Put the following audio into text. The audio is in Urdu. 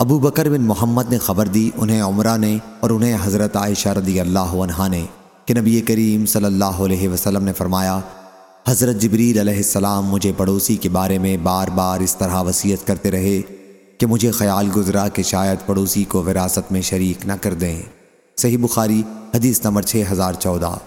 ابو بکر بن محمد نے خبر دی، انہیں عمرہ نے اور انہیں حضرت عائشہ رضی اللہ عنہ نے کہ نبی کریم صلی اللہ علیہ وسلم نے فرمایا، حضرت جبریل علیہ السلام مجھے پڑوسی کے بارے میں بار بار اس طرح وصیت کرتے رہے کہ مجھے خیال گزرا کہ شاید پڑوسی کو وراثت میں شریک نہ کر دیں۔ صحیح بخاری، حدیث نمبر 6014